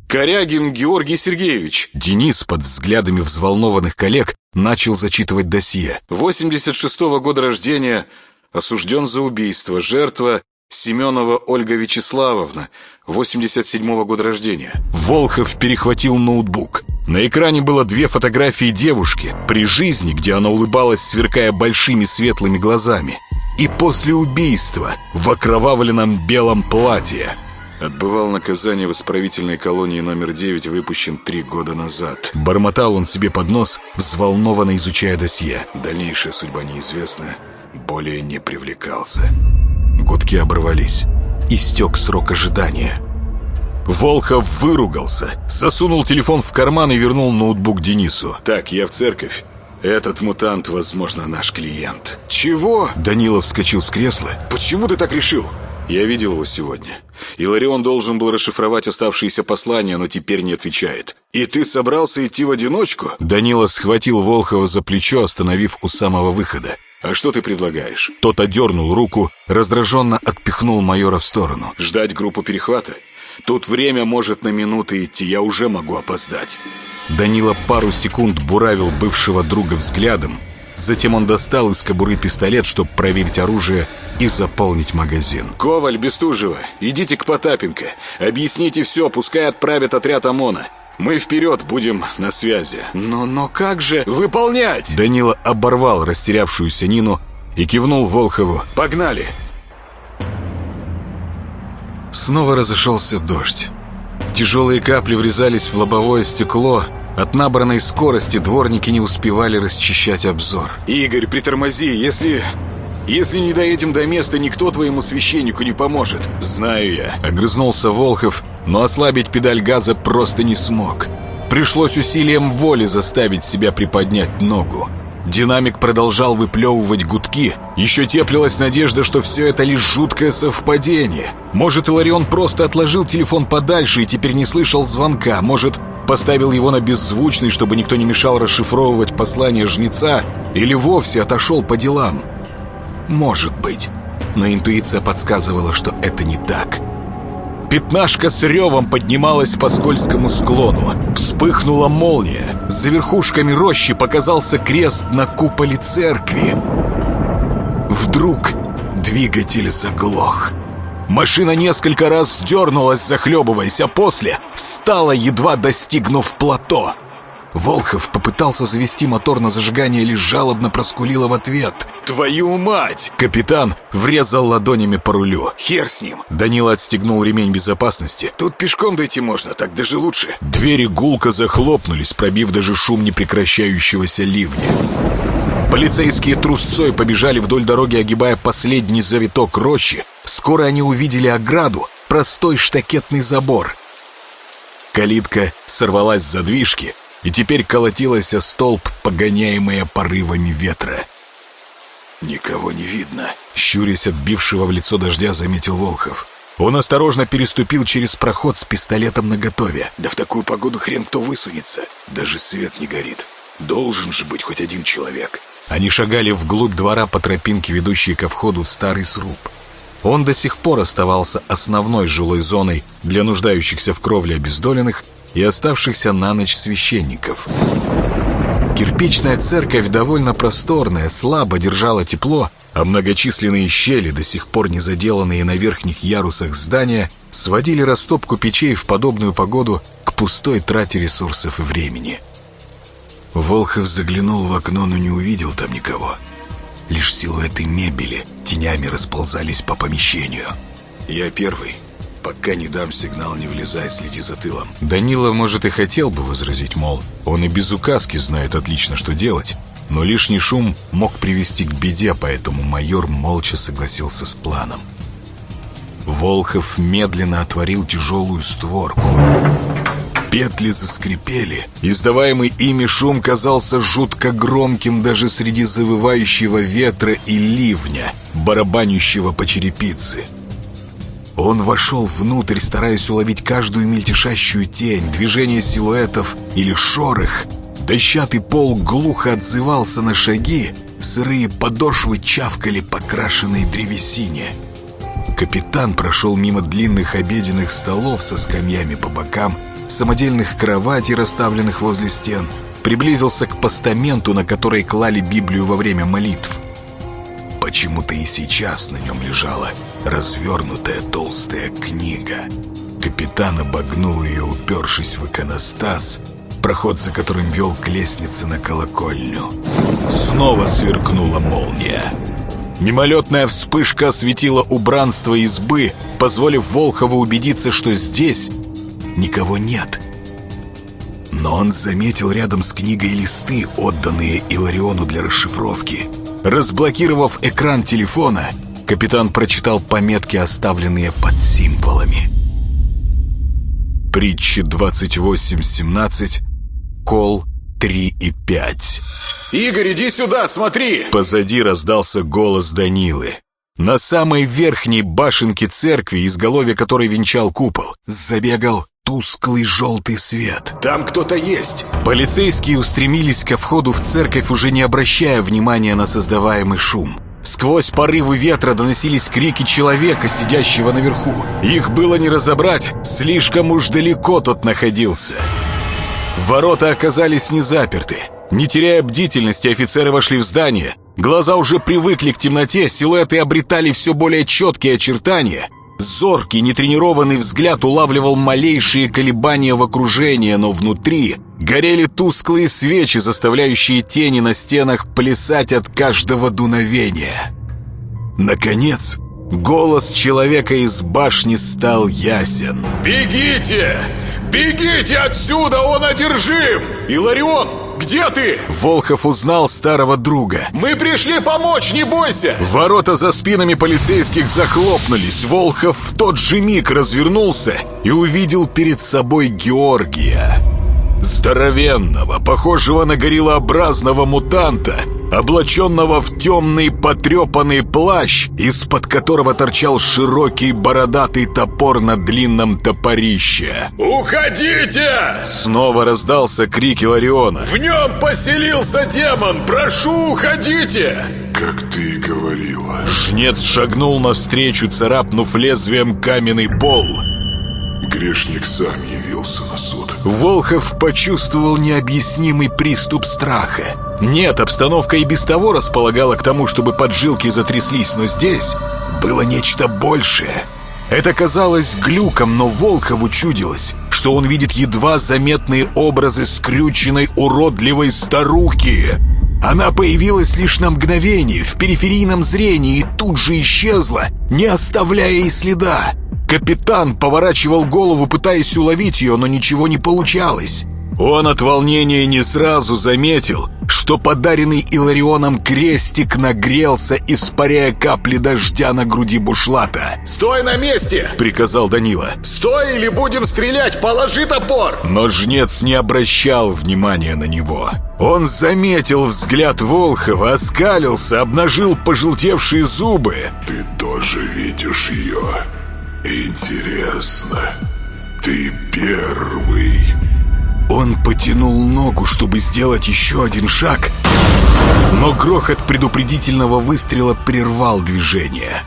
«Корягин Георгий Сергеевич!» Денис под взглядами взволнованных коллег начал зачитывать досье. «86-го года рождения, осужден за убийство, жертва Семенова Ольга Вячеславовна, 87-го года рождения. Волхов перехватил ноутбук. На экране было две фотографии девушки при жизни, где она улыбалась, сверкая большими светлыми глазами, и после убийства в окровавленном белом платье. Отбывал наказание в исправительной колонии номер 9, выпущен три года назад. Бормотал он себе под нос, взволнованно изучая досье. Дальнейшая судьба неизвестна, более не привлекался. Гудки оборвались. Истек срок ожидания. Волхов выругался, засунул телефон в карман и вернул ноутбук Денису. «Так, я в церковь. Этот мутант, возможно, наш клиент». «Чего?» Данилов вскочил с кресла. «Почему ты так решил?» «Я видел его сегодня. Иларион должен был расшифровать оставшиеся послания, но теперь не отвечает. И ты собрался идти в одиночку?» Данила схватил Волхова за плечо, остановив у самого выхода. «А что ты предлагаешь?» Тот одернул руку, раздраженно отпихнул майора в сторону. «Ждать группу перехвата? Тут время может на минуты идти, я уже могу опоздать». Данила пару секунд буравил бывшего друга взглядом. Затем он достал из кобуры пистолет, чтобы проверить оружие и заполнить магазин. «Коваль, Бестужева, идите к Потапенко. Объясните все, пускай отправят отряд ОМОНа. Мы вперед будем на связи». «Но, но как же выполнять?» Данила оборвал растерявшуюся Нину и кивнул Волхову. «Погнали!» Снова разошелся дождь. Тяжелые капли врезались в лобовое стекло. От набранной скорости дворники не успевали расчищать обзор. «Игорь, притормози, если... Если не доедем до места, никто твоему священнику не поможет. Знаю я». Огрызнулся Волхов, но ослабить педаль газа просто не смог. Пришлось усилием воли заставить себя приподнять ногу. Динамик продолжал выплевывать гудки. Еще теплилась надежда, что все это лишь жуткое совпадение. Может, Иларион просто отложил телефон подальше и теперь не слышал звонка. Может, поставил его на беззвучный, чтобы никто не мешал расшифровывать послание жнеца. Или вовсе отошел по делам. Может быть. Но интуиция подсказывала, что это не так. Пятнашка с ревом поднималась по скользкому склону. Вспыхнула молния. За верхушками рощи показался крест на куполе церкви. Вдруг двигатель заглох. Машина несколько раз дернулась, захлебываясь, а после встала, едва достигнув плато. Волхов попытался завести мотор на зажигание, лишь жалобно проскулила в ответ. Твою мать! Капитан врезал ладонями по рулю. Хер с ним. Данила отстегнул ремень безопасности. Тут пешком дойти можно, так даже лучше. Двери гулко захлопнулись, пробив даже шум непрекращающегося ливня. Полицейские трусцой побежали вдоль дороги, огибая последний завиток рощи. Скоро они увидели ограду, простой штакетный забор. Калитка сорвалась с задвижки, и теперь колотилась о столб, погоняемая порывами ветра. «Никого не видно», — щурясь от бившего в лицо дождя, заметил Волхов. Он осторожно переступил через проход с пистолетом наготове. «Да в такую погоду хрен кто высунется. Даже свет не горит. Должен же быть хоть один человек». Они шагали вглубь двора по тропинке, ведущей ко входу в старый сруб. Он до сих пор оставался основной жилой зоной для нуждающихся в кровле обездоленных и оставшихся на ночь священников. Кирпичная церковь довольно просторная, слабо держала тепло, а многочисленные щели, до сих пор не заделанные на верхних ярусах здания, сводили растопку печей в подобную погоду к пустой трате ресурсов и времени. Волхов заглянул в окно, но не увидел там никого. Лишь силуэты мебели тенями расползались по помещению. «Я первый. Пока не дам сигнал, не влезай, следи за тылом». Данила, может, и хотел бы возразить, мол, он и без указки знает отлично, что делать. Но лишний шум мог привести к беде, поэтому майор молча согласился с планом. Волхов медленно отворил тяжелую створку. Петли заскрипели. Издаваемый ими шум казался жутко громким даже среди завывающего ветра и ливня, барабанющего по черепице. Он вошел внутрь, стараясь уловить каждую мельтешащую тень, движение силуэтов или шорох. Дощатый пол глухо отзывался на шаги, сырые подошвы чавкали по крашенной древесине. Капитан прошел мимо длинных обеденных столов со скамьями по бокам, самодельных кроватей, расставленных возле стен, приблизился к постаменту, на который клали Библию во время молитв. Почему-то и сейчас на нем лежала развернутая толстая книга. Капитан обогнул ее, упершись в иконостас, проход за которым вел к лестнице на колокольню. Снова сверкнула молния. Мимолетная вспышка осветила убранство избы, позволив Волхову убедиться, что здесь никого нет. Но он заметил рядом с книгой листы, отданные Илариону для расшифровки. Разблокировав экран телефона, капитан прочитал пометки, оставленные под символами. Притчи 28.17, кол 3 и 5. «Игорь, иди сюда, смотри!» Позади раздался голос Данилы. На самой верхней башенке церкви, изголовье которой венчал купол, забегал тусклый желтый свет. «Там кто-то есть!» Полицейские устремились ко входу в церковь, уже не обращая внимания на создаваемый шум. Сквозь порывы ветра доносились крики человека, сидящего наверху. Их было не разобрать, слишком уж далеко тот находился. Ворота оказались не заперты. Не теряя бдительности, офицеры вошли в здание. Глаза уже привыкли к темноте, силуэты обретали все более четкие очертания. Зоркий, нетренированный взгляд улавливал малейшие колебания в окружении, но внутри горели тусклые свечи, заставляющие тени на стенах плясать от каждого дуновения. Наконец, голос человека из башни стал ясен. «Бегите! Бегите отсюда, он одержим! Иларион, где ты?» Волхов узнал старого друга. «Мы пришли помочь, не бойся!» Ворота за спинами полицейских захлопнулись. Волхов в тот же миг развернулся и увидел перед собой Георгия. Здоровенного, похожего на гориллообразного мутанта, облаченного в темный потрепанный плащ, из-под которого торчал широкий бородатый топор на длинном топорище. «Уходите!» Снова раздался крик Илариона. «В нем поселился демон! Прошу, уходите!» «Как ты и говорила». Жнец шагнул навстречу, царапнув лезвием каменный пол. Грешник сам явился на суд. Волхов почувствовал необъяснимый приступ страха. Нет, обстановка и без того располагала к тому, чтобы поджилки затряслись, но здесь было нечто большее. Это казалось глюком, но Волхову чудилось, что он видит едва заметные образы скрюченной уродливой старухи. Она появилась лишь на мгновение в периферийном зрении и тут же исчезла, не оставляя и следа. Капитан поворачивал голову, пытаясь уловить ее, но ничего не получалось. Он от волнения не сразу заметил, что подаренный Иларионом крестик нагрелся, испаряя капли дождя на груди бушлата. «Стой на месте!» — приказал Данила. «Стой или будем стрелять! Положи топор!» Но жнец не обращал внимания на него. Он заметил взгляд Волхова, оскалился, обнажил пожелтевшие зубы. «Ты тоже видишь ее? Интересно, ты первый...» Он потянул ногу, чтобы сделать еще один шаг, но грохот предупредительного выстрела прервал движение.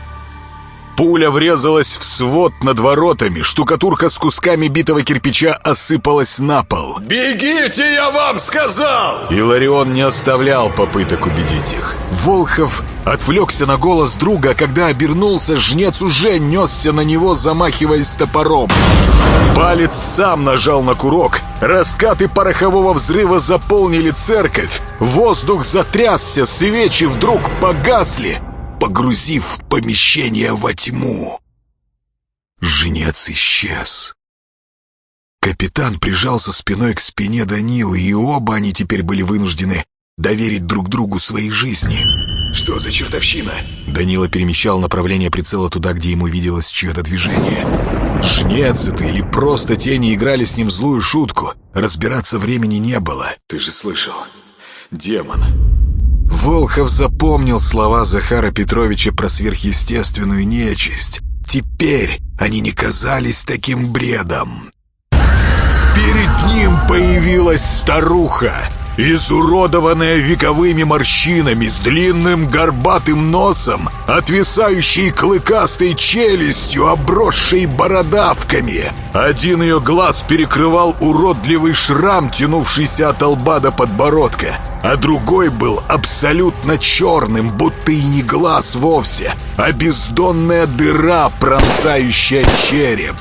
Пуля врезалась в свод над воротами, штукатурка с кусками битого кирпича осыпалась на пол. «Бегите, я вам сказал!» Иларион не оставлял попыток убедить их. Волхов отвлекся на голос друга, а когда обернулся, жнец уже несся на него, замахиваясь топором. Палец сам нажал на курок. Раскаты порохового взрыва заполнили церковь. Воздух затрясся, свечи вдруг погасли погрузив помещение во тьму. Жнец исчез. Капитан прижался спиной к спине Данилы, и оба они теперь были вынуждены доверить друг другу свои жизни. «Что за чертовщина?» Данила перемещал направление прицела туда, где ему виделось чье-то движение. Жнец это или просто тени играли с ним злую шутку. Разбираться времени не было. «Ты же слышал. Демон. Волхов запомнил слова Захара Петровича про сверхъестественную нечисть. Теперь они не казались таким бредом. Перед ним появилась старуха изуродованная вековыми морщинами, с длинным горбатым носом, отвисающей клыкастой челюстью, обросшей бородавками. Один ее глаз перекрывал уродливый шрам, тянувшийся от лба до подбородка, а другой был абсолютно черным, будто и не глаз вовсе, а бездонная дыра, пронзающая череп.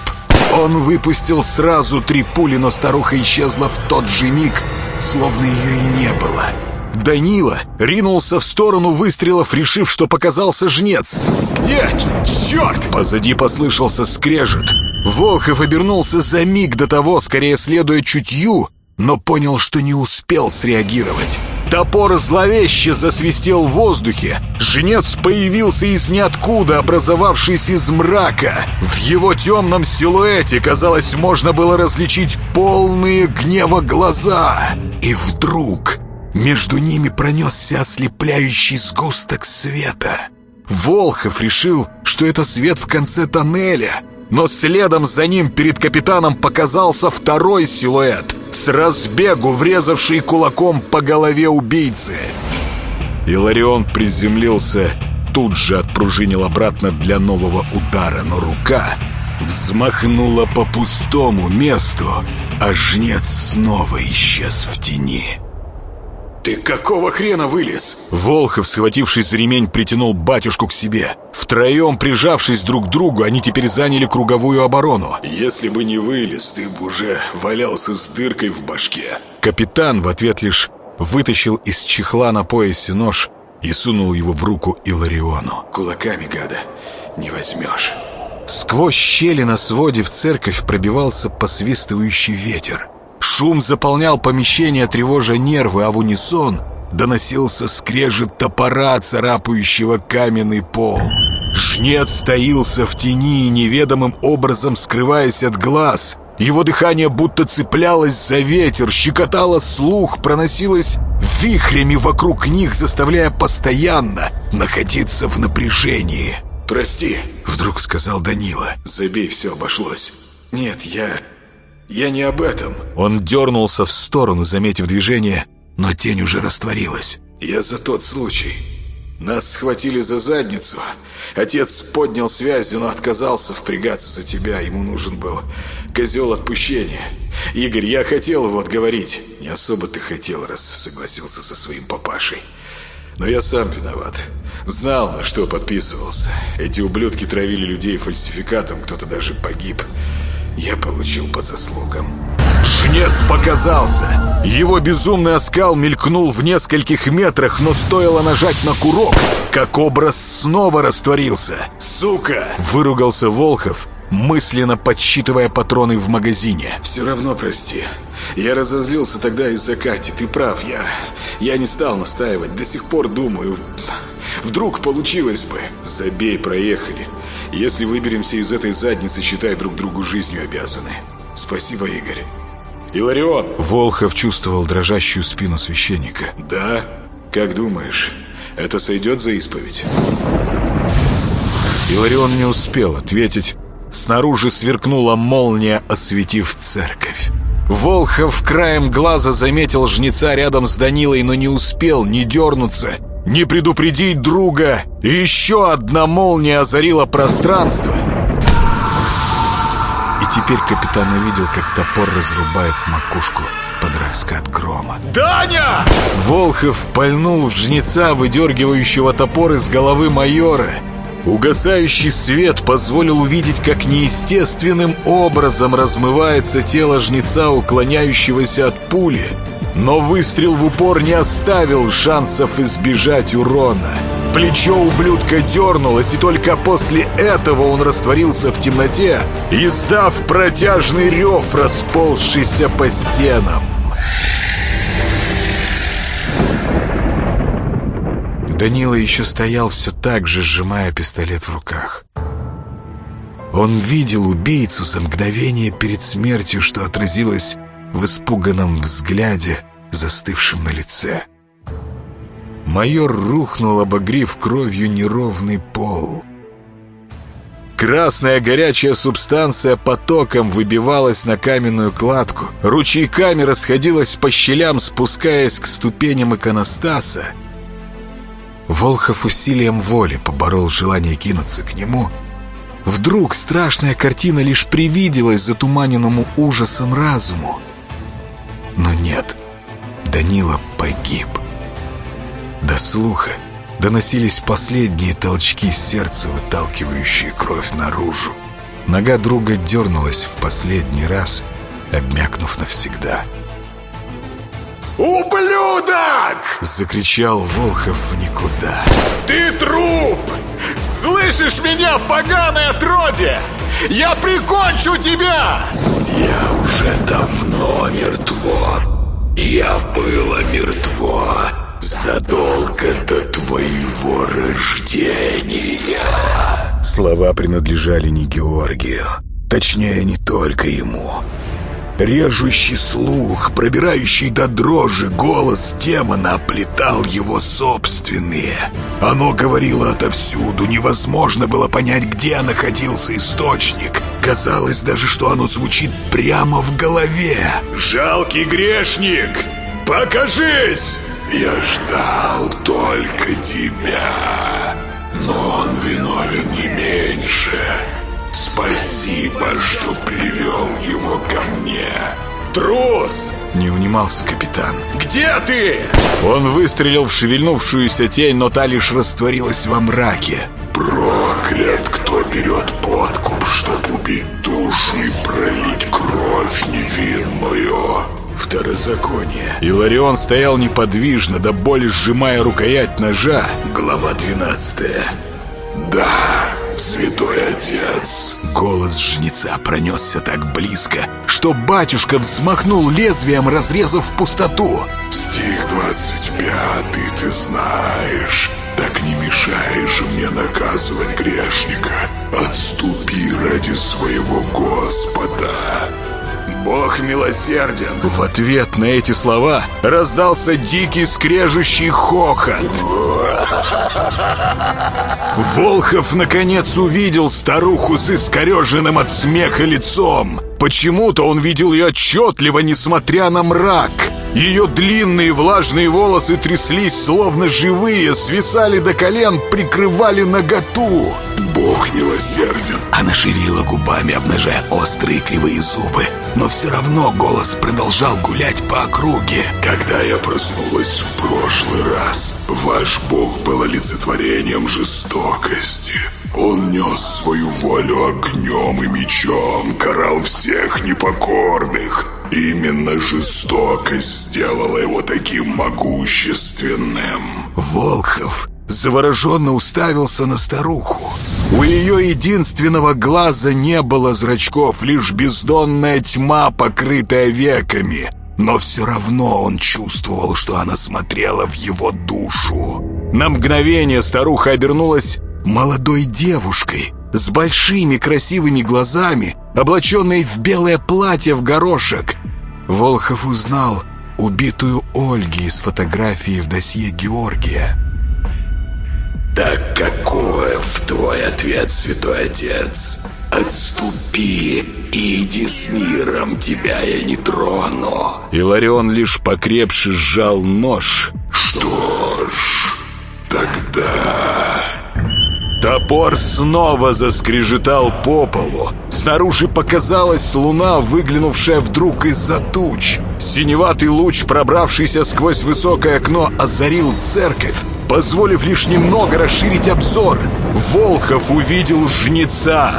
Он выпустил сразу три пули, но старуха исчезла в тот же миг, словно ее и не было. Данила ринулся в сторону выстрелов, решив, что показался жнец. «Где? Черт!» Позади послышался скрежет. Волхов обернулся за миг до того, скорее следуя чутью, но понял, что не успел среагировать. Топор зловеще засвистел в воздухе. Жнец появился из ниоткуда, образовавшись из мрака. В его темном силуэте, казалось, можно было различить полные гнева глаза. И вдруг между ними пронесся ослепляющий сгусток света. Волхов решил, что это свет в конце тоннеля, но следом за ним перед капитаном показался второй силуэт — с разбегу врезавший кулаком по голове убийцы. Иларион приземлился, тут же отпружинил обратно для нового удара, но рука взмахнула по пустому месту, а жнец снова исчез в тени. «Ты какого хрена вылез?» Волхов, схватившись за ремень, притянул батюшку к себе. Втроем, прижавшись друг к другу, они теперь заняли круговую оборону. «Если бы не вылез, ты бы уже валялся с дыркой в башке». Капитан в ответ лишь вытащил из чехла на поясе нож и сунул его в руку Илариону. «Кулаками, гада, не возьмешь». Сквозь щели на своде в церковь пробивался посвистывающий ветер. Шум заполнял помещение, тревожа нервы, а в унисон доносился скрежет топора, царапающего каменный пол. Жнец стоился в тени, неведомым образом скрываясь от глаз. Его дыхание будто цеплялось за ветер, щекотало слух, проносилось вихрями вокруг них, заставляя постоянно находиться в напряжении. «Прости», — вдруг сказал Данила. «Забей, все обошлось». «Нет, я... Я не об этом. Он дернулся в сторону, заметив движение, но тень уже растворилась. Я за тот случай. Нас схватили за задницу. Отец поднял связи, но отказался впрягаться за тебя. Ему нужен был козел отпущения. Игорь, я хотел его отговорить. Не особо ты хотел, раз согласился со своим папашей. Но я сам виноват. Знал, на что подписывался. Эти ублюдки травили людей фальсификатом, кто-то даже погиб. Я получил по заслугам. Жнец показался. Его безумный оскал мелькнул в нескольких метрах, но стоило нажать на курок, как образ снова растворился. «Сука!» — выругался Волхов, мысленно подсчитывая патроны в магазине. «Все равно прости. Я разозлился тогда из-за Кати. Ты прав, я... Я не стал настаивать. До сих пор думаю... Вдруг получилось бы. Забей, проехали. Если выберемся из этой задницы, считай друг другу жизнью обязаны. Спасибо, Игорь. Иларион! Волхов чувствовал дрожащую спину священника. Да? Как думаешь, это сойдет за исповедь? Иларион не успел ответить. Снаружи сверкнула молния, осветив церковь. Волхов краем глаза заметил жнеца рядом с Данилой, но не успел ни дернуться, ни предупредить друга. И еще одна молния озарила пространство. И теперь капитан увидел, как топор разрубает макушку под раскат грома. «Даня!» Волхов пальнул в жнеца, выдергивающего топор из головы майора. Угасающий свет позволил увидеть, как неестественным образом размывается тело жнеца, уклоняющегося от пули. Но выстрел в упор не оставил шансов избежать урона. Плечо ублюдка дернулось, и только после этого он растворился в темноте, издав протяжный рев, расползшийся по стенам. Данила еще стоял все так же, сжимая пистолет в руках. Он видел убийцу за мгновение перед смертью, что отразилось в испуганном взгляде, застывшем на лице. Майор рухнул, обогрев кровью неровный пол. Красная горячая субстанция потоком выбивалась на каменную кладку, ручейками расходилась по щелям, спускаясь к ступеням иконостаса, Волхов усилием воли поборол желание кинуться к нему. Вдруг страшная картина лишь привиделась затуманенному ужасом разуму. Но нет, Данила погиб. До слуха доносились последние толчки сердца, выталкивающие кровь наружу. Нога друга дернулась в последний раз, обмякнув навсегда. «Ублюдок!» — закричал Волхов в никуда. «Ты труп! Слышишь меня, поганое отродье? Я прикончу тебя!» «Я уже давно мертво. Я было мертво задолго до твоего рождения». Слова принадлежали не Георгию. Точнее, не только ему. Режущий слух, пробирающий до дрожи голос демона оплетал его собственные. Оно говорило отовсюду, невозможно было понять, где находился источник. Казалось даже, что оно звучит прямо в голове. «Жалкий грешник! Покажись!» «Я ждал только тебя, но он виновен не меньше». Спасибо, что привел его ко мне. Трус! Не унимался капитан. Где ты? Он выстрелил в шевельнувшуюся тень, но та лишь растворилась во мраке. Проклят, кто берет подкуп, чтобы убить душу и пролить кровь невинную. Второзаконие. Иларион стоял неподвижно, до боли сжимая рукоять ножа. Глава двенадцатая. Да, святой отец. Голос жнеца пронесся так близко, что батюшка взмахнул лезвием, разрезав пустоту. Стих 25 ты знаешь. Так не мешай же мне наказывать грешника. Отступи ради своего Господа. Бог милосерден. В ответ на эти слова раздался дикий скрежущий хохот. Волхов наконец увидел старуху с искореженным от смеха лицом. Почему-то он видел ее отчетливо, несмотря на мрак. Ее длинные влажные волосы тряслись, словно живые, свисали до колен, прикрывали наготу. Бог милосерден. Она шевелила губами, обнажая острые кривые зубы. Но все равно голос продолжал гулять по округе. Когда я проснулась в прошлый раз, ваш Бог был олицетворением жестокости. Он нес свою волю огнем и мечом, карал всех непокорных. Именно жестокость сделала его таким могущественным. Волхов завороженно уставился на старуху. У ее единственного глаза не было зрачков, лишь бездонная тьма, покрытая веками. Но все равно он чувствовал, что она смотрела в его душу. На мгновение старуха обернулась молодой девушкой с большими красивыми глазами, облаченной в белое платье в горошек. Волхов узнал убитую Ольги из фотографии в досье Георгия. Так каков твой ответ, святой отец? Отступи и иди с миром, тебя я не трону. Иларион лишь покрепше сжал нож. Что ж, тогда... Топор снова заскрежетал по полу. Снаружи показалась луна, выглянувшая вдруг из-за туч. Синеватый луч, пробравшийся сквозь высокое окно, озарил церковь, позволив лишь немного расширить обзор. Волхов увидел жнеца.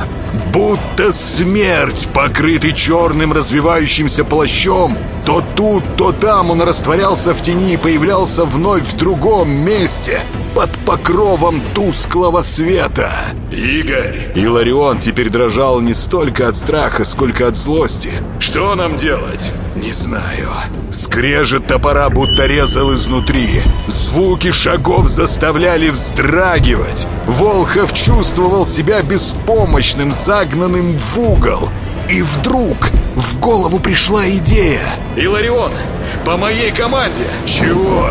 Будто смерть, покрытый черным развивающимся плащом. То тут, то там он растворялся в тени и появлялся вновь в другом месте, под покровом тусклого света. «Игорь!» Иларион теперь дрожал не столько от страха, сколько от злости. «Что нам делать?» «Не знаю». Скрежет топора будто резал изнутри. Звуки шагов заставляли вздрагивать. Волхов чувствовал себя беспомощным, загнанным в угол. И вдруг в голову пришла идея. «Иларион, по моей команде!» «Чего?»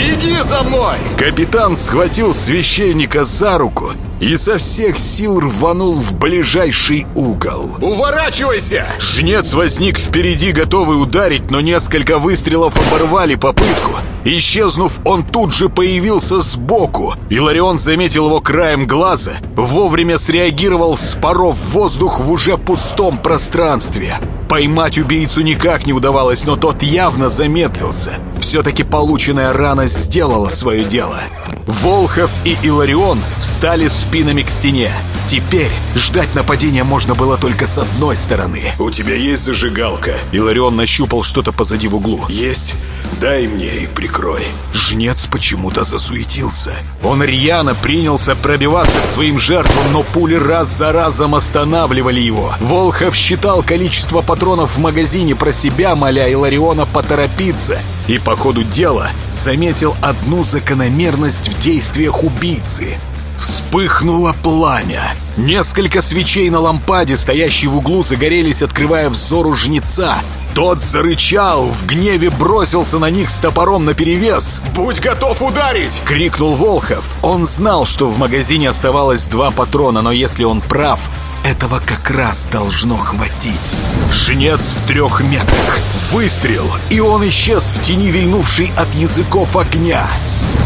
«Беги за мной!» Капитан схватил священника за руку и со всех сил рванул в ближайший угол. «Уворачивайся!» Жнец возник впереди, готовый ударить, но несколько выстрелов оборвали попытку. Исчезнув, он тут же появился сбоку. Иларион заметил его краем глаза, вовремя среагировал, споров воздух в уже пустом пространстве. Поймать убийцу никак не удавалось, но тот явно замедлился. Все-таки полученная рана сделала свое дело. Волхов и Иларион встали спинами к стене. Теперь ждать нападения можно было только с одной стороны. «У тебя есть зажигалка?» Иларион нащупал что-то позади в углу. «Есть. Дай мне и прикрой». Жнец почему-то засуетился. Он рьяно принялся пробиваться к своим жертвам, но пули раз за разом останавливали его. Волхов считал количество патронов в магазине про себя, моля Илариона поторопиться. И по ходу дела заметил одну закономерность в действиях убийцы. Вспыхнуло пламя. Несколько свечей на лампаде, стоящей в углу, загорелись, открывая взору жнеца. Тот зарычал, в гневе бросился на них с топором наперевес. «Будь готов ударить!» — крикнул Волхов. Он знал, что в магазине оставалось два патрона, но если он прав, этого как раз должно хватить. Жнец в трех метрах. Выстрел, и он исчез в тени, вильнувшей от языков огня.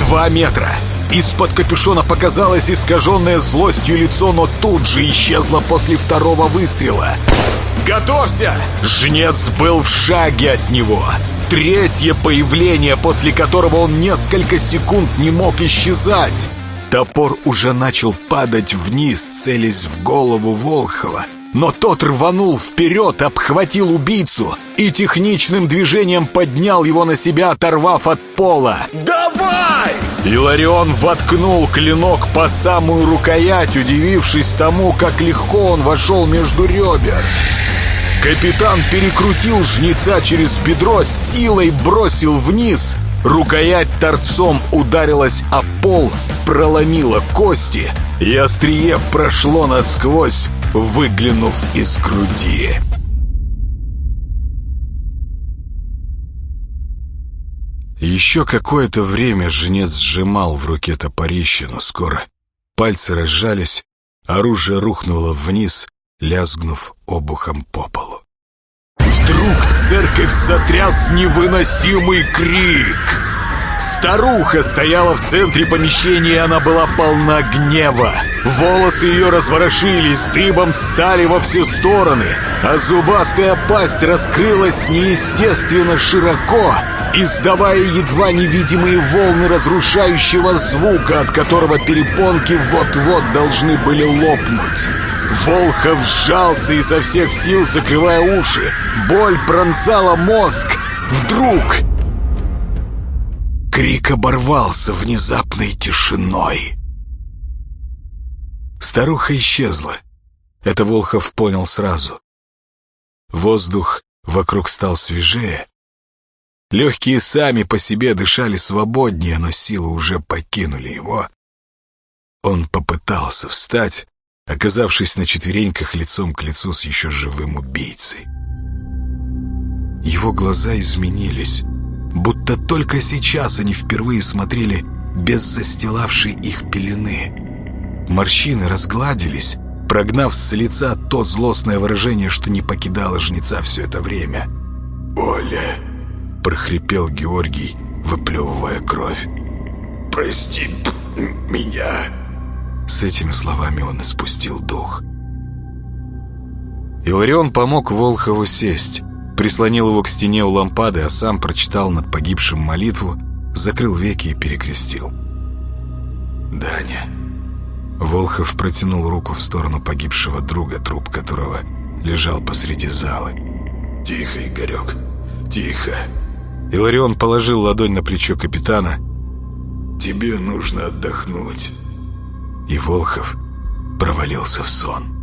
Два метра. Из-под капюшона показалось искаженное злостью лицо, но тут же исчезло после второго выстрела. «Готовься!» Жнец был в шаге от него. Третье появление, после которого он несколько секунд не мог исчезать. Топор уже начал падать вниз, целясь в голову Волхова. Но тот рванул вперед, обхватил убийцу и техничным движением поднял его на себя, оторвав от пола. «Давай!» Иларион воткнул клинок по самую рукоять, удивившись тому, как легко он вошел между ребер. Капитан перекрутил жнеца через бедро, силой бросил вниз. Рукоять торцом ударилась о пол, проломила кости, и острие прошло насквозь, выглянув из груди. Еще какое-то время жнец сжимал в руке топорище, но скоро пальцы разжались, оружие рухнуло вниз, лязгнув обухом по полу. Вдруг церковь сотряс невыносимый крик. Старуха стояла в центре помещения, и она была полна гнева. Волосы ее разворошились, дыбом стали во все стороны, а зубастая пасть раскрылась неестественно широко, издавая едва невидимые волны разрушающего звука, от которого перепонки вот-вот должны были лопнуть. Волхов сжался изо всех сил, закрывая уши. Боль пронзала мозг. Вдруг... Крик оборвался внезапной тишиной. Старуха исчезла. Это Волхов понял сразу. Воздух вокруг стал свежее. Легкие сами по себе дышали свободнее, но силы уже покинули его. Он попытался встать, оказавшись на четвереньках лицом к лицу с еще живым убийцей. Его глаза изменились, будто только сейчас они впервые смотрели без застилавшей их пелены. Морщины разгладились, прогнав с лица то злостное выражение, что не покидало жнеца все это время. «Оля!» — прохрипел Георгий, выплевывая кровь. «Прости меня!» С этими словами он испустил дух. Иларион помог Волхову сесть, прислонил его к стене у лампады, а сам прочитал над погибшим молитву, закрыл веки и перекрестил. «Даня». Волхов протянул руку в сторону погибшего друга, труп которого лежал посреди зала. «Тихо, Игорек, тихо». Иларион положил ладонь на плечо капитана. «Тебе нужно отдохнуть» и Волхов провалился в сон.